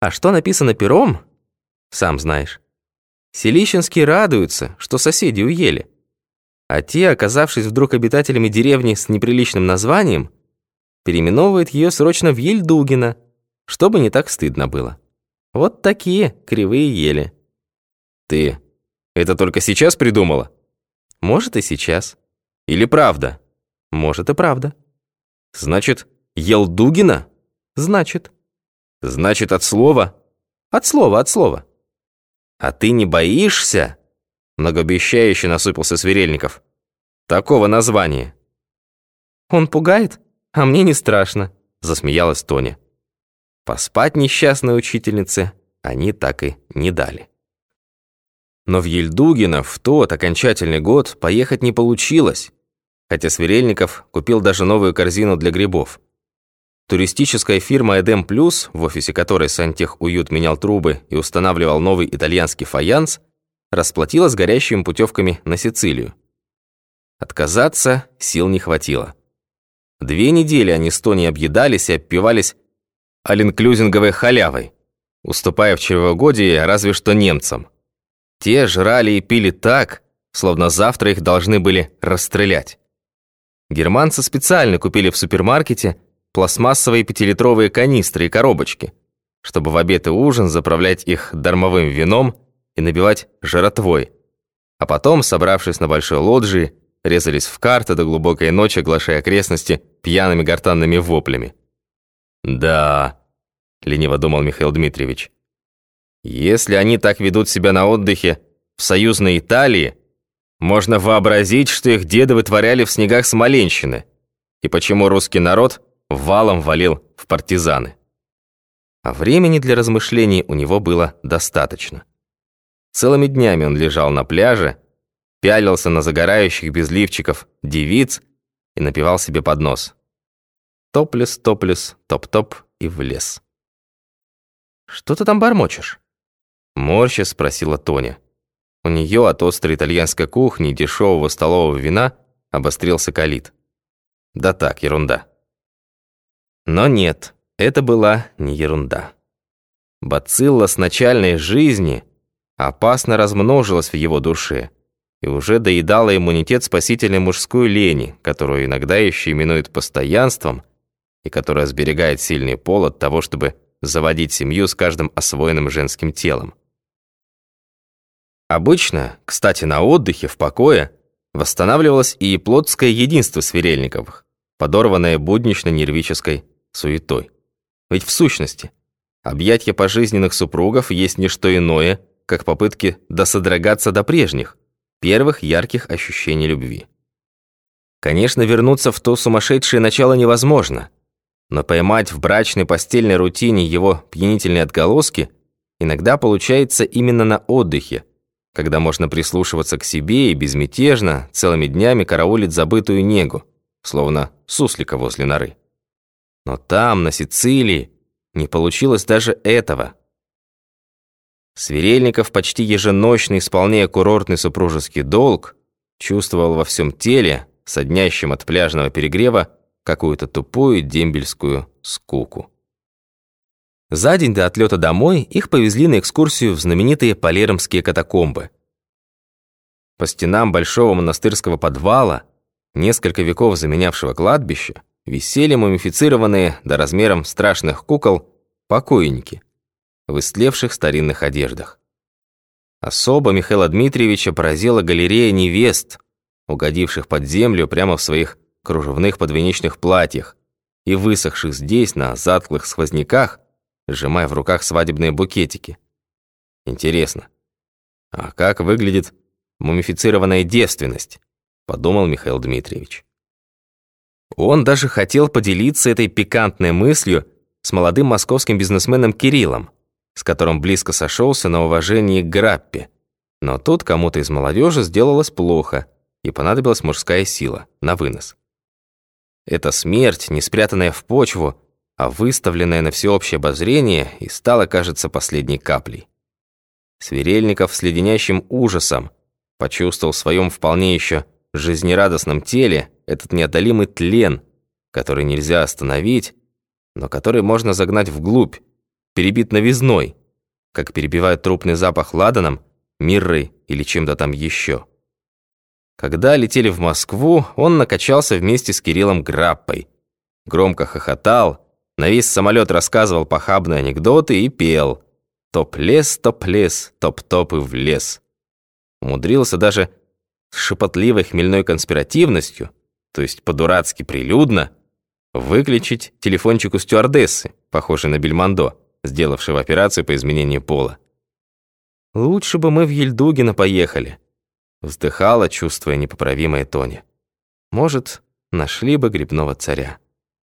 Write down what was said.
А что написано пером, сам знаешь. Селищенские радуются, что соседи уели. А те, оказавшись вдруг обитателями деревни с неприличным названием, переименовывают ее срочно в Ельдугина, чтобы не так стыдно было. Вот такие кривые ели. Ты это только сейчас придумала? Может, и сейчас. Или правда? Может, и правда. Значит, Елдугина? Значит. Значит, от слова? От слова, от слова. А ты не боишься? Многообещающе насупился Сверельников. Такого названия. Он пугает, а мне не страшно, засмеялась Тоня. Поспать несчастной учительнице они так и не дали. Но в Ельдугино в тот окончательный год поехать не получилось, хотя Сверельников купил даже новую корзину для грибов. Туристическая фирма «Эдем Плюс», в офисе которой Сантех Уют менял трубы и устанавливал новый итальянский фаянс, расплатилась горящими путевками на Сицилию. Отказаться сил не хватило. Две недели они с Тони объедались и обпивались алинклюзинговой халявой, уступая в чревогодие разве что немцам. Те жрали и пили так, словно завтра их должны были расстрелять. Германцы специально купили в супермаркете пластмассовые пятилитровые канистры и коробочки, чтобы в обед и ужин заправлять их дармовым вином и набивать жратвой. А потом, собравшись на большой лоджии, резались в карты до глубокой ночи, оглашая окрестности пьяными гортанными воплями. «Да», — лениво думал Михаил Дмитриевич, «если они так ведут себя на отдыхе в союзной Италии, можно вообразить, что их деды вытворяли в снегах Смоленщины, и почему русский народ валом валил в партизаны. А времени для размышлений у него было достаточно. Целыми днями он лежал на пляже, пялился на загорающих без лифчиков девиц и напевал себе под нос. Топлес, топлес, топ-топ и в лес. «Что ты там бормочешь?» Морща спросила Тоня. У нее от острой итальянской кухни и дешевого столового вина обострился калит. Да так, ерунда. Но нет, это была не ерунда. Бацилла с начальной жизни опасно размножилась в его душе и уже доедала иммунитет спасительной мужской лени, которую иногда еще именуют постоянством и которая сберегает сильный пол от того, чтобы заводить семью с каждым освоенным женским телом. Обычно, кстати, на отдыхе, в покое, восстанавливалось и плотское единство Сверельниковых, подорванное буднично-нервической суетой. Ведь в сущности, объятья пожизненных супругов есть не что иное, как попытки досодрогаться до прежних, первых ярких ощущений любви. Конечно, вернуться в то сумасшедшее начало невозможно, но поймать в брачной постельной рутине его пьянительные отголоски иногда получается именно на отдыхе, когда можно прислушиваться к себе и безмятежно целыми днями караулить забытую негу, словно суслика возле норы. Но там, на Сицилии, не получилось даже этого. Сверельников, почти еженочно исполняя курортный супружеский долг, чувствовал во всем теле, соднящем от пляжного перегрева, какую-то тупую дембельскую скуку. За день до отлета домой их повезли на экскурсию в знаменитые Палеромские катакомбы. По стенам большого монастырского подвала, несколько веков заменявшего кладбище, висели мумифицированные до размером страшных кукол покойники в истлевших старинных одеждах. Особо Михаила Дмитриевича поразила галерея невест, угодивших под землю прямо в своих кружевных подвенечных платьях и высохших здесь на затклых сквозняках, сжимая в руках свадебные букетики. Интересно, а как выглядит мумифицированная девственность? Подумал Михаил Дмитриевич. Он даже хотел поделиться этой пикантной мыслью с молодым московским бизнесменом Кириллом, с которым близко сошелся на уважении к Граппе. Но тут кому-то из молодежи сделалось плохо, и понадобилась мужская сила на вынос. Эта смерть, не спрятанная в почву, а выставленная на всеобщее обозрение, и стала, кажется, последней каплей. Сверельников с леденящим ужасом почувствовал в своем вполне еще жизнерадостном теле этот неодолимый тлен, который нельзя остановить, но который можно загнать вглубь, перебит новизной, как перебивает трупный запах ладаном, миррой или чем-то там еще. Когда летели в Москву, он накачался вместе с Кириллом Граппой. Громко хохотал, на весь самолет рассказывал похабные анекдоты и пел «Топ-лес, топ-лес, топ-топ и в лес». Умудрился даже с шепотливой хмельной конспиративностью, то есть по-дурацки прилюдно, выключить телефончик у стюардессы, похожий на Бельмондо, сделавшего операцию по изменению пола. «Лучше бы мы в Ельдугино поехали», вздыхала, чувствуя непоправимое Тони. «Может, нашли бы грибного царя».